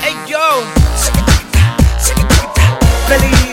Hey yo. Believe.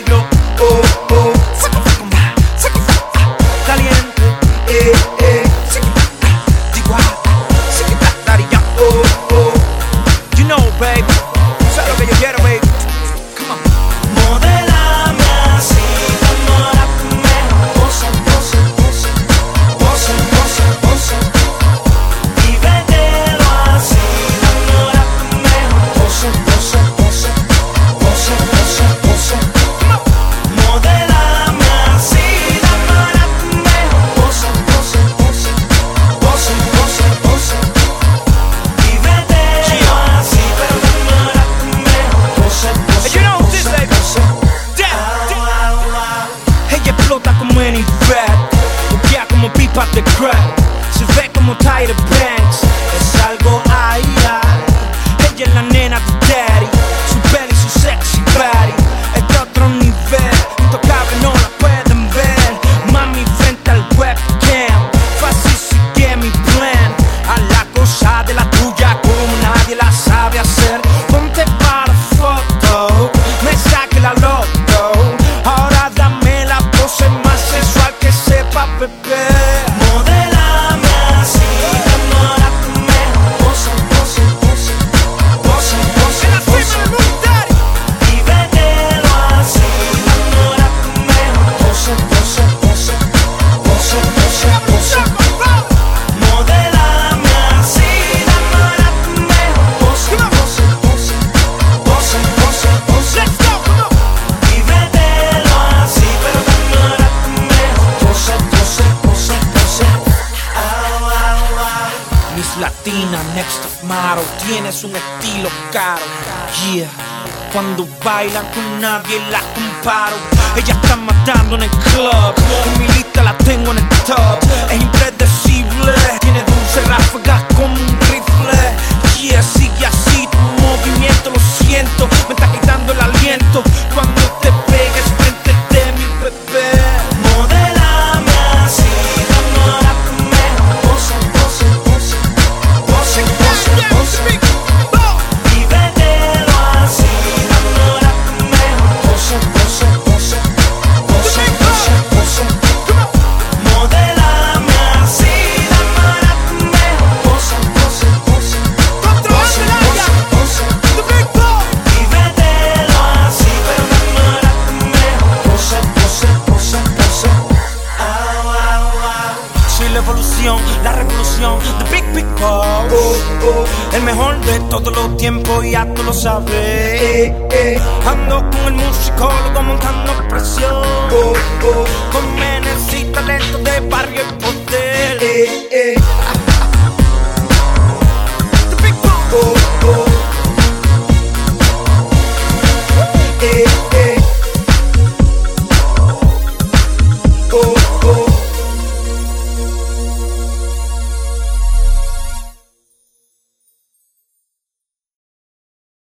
Se ve como Tyre Banks. Es algo ahí, ahí. Ella es la nena de daddy. Su peli, su sexy body. Es de otro nivel. Intocable, no la pueden ver. Mami frente al webcam. Fácil sigue mi plan. A la cosa de la tuya Como nadie la sabe hacer. latina, next of maro, tienes un estilo caro. Yeah, cuando bailan con nadie la comparo. Ella está matando en el club, en mi lista la tengo en el top. Es impredecible El mejor de todos los tiempos, ya tú lo sabes. Ando con el musicólogo